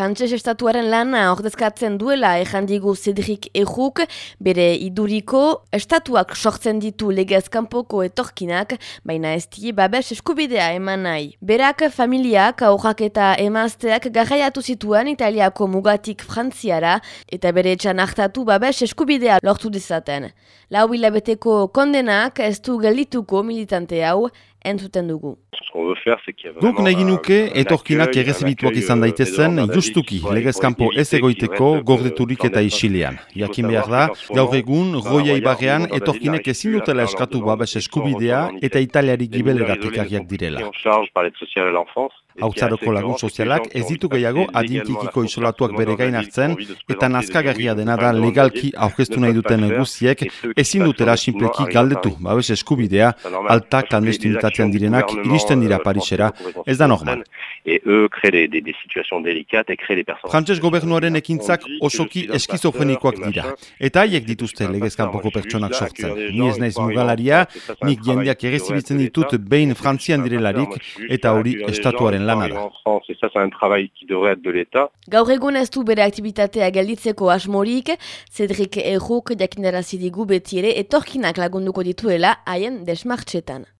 Frantses estatuaren lana ordezkatzen duela ejandigu Cedric Erruk, bere iduriko, estatuak sortzen ditu legez kanpoko etorkinak, baina ez die babes eskubidea eman nahi. Berak familiak, aurrak eta emazteak garraiatu zituen Italiako mugatik frantziara, eta bere etxan hartatu babes eskubidea lortu dezaten. Lau hilabeteko kondenak ez du geldituko militante hau, entzuten dugu. Guk nahi nuke etorkinak errezibituak izan daitezen justuki legezkampo ez egoiteko gordeturik eta isilean. Jakin behar da, gaur egun, roia ibarrean etorkinek ezin dutela eskatu babes eskubidea eta italiari gibelera tekarriak direla. Hautzaroko lagun sozialak ez ditu gehiago adinkikiko isolatuak bere gain hartzen eta nazkagarria dena da legalki aurkeztu nahi duten guziek ezin dutela sinpleki galdetu. babes eskubidea alta klandestinitatean direnak iristen dira Parisera, ez da normal. Frantses gobernuaren ekintzak osoki eskizofrenikoak dira. Eta haiek dituzte legezkanpoko pertsonak sortzen. Ni ez naiz mugalaria, nik jendeak errezibitzen ditut behin frantzian direlarik eta hori estatuaren lana da. Gaur egun ez du bere aktivitatea gelditzeko asmorik, Cedric Erruk jakinarazi digu beti ere etorkinak lagunduko dituela haien desmartxetan.